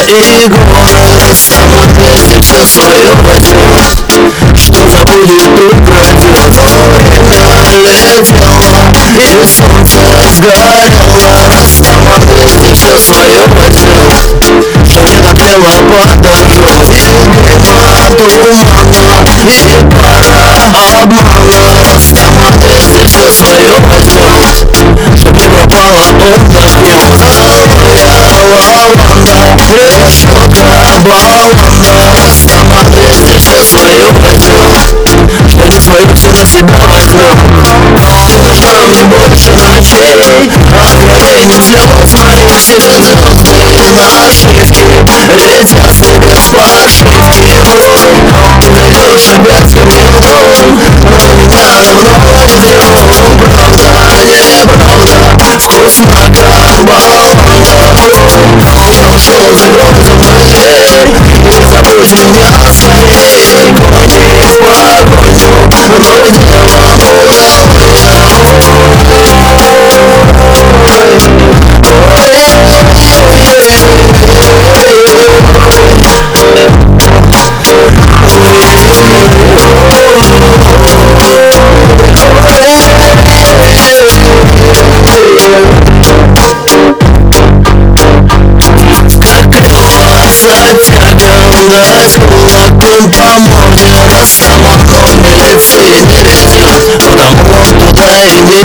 твои горы Самотный сейчас свое возьмет Что забудет Время летело И солнце сгорело Самотный сейчас свое возьмет Что не нагрело подожжет И тумана И пора обмана Самотный сейчас свое возьмет Чтоб не пропало он дождем Мне больше ночей Откровений слез моих Все звезды на ошибки Летят с по ошибке Ты даешь опять ко мне Но меня давно ждем Правда, неправда Вкусно как Пошел за грозом ночей Не забудь меня Funa kumpa moja Sama kome lefini to mungu taini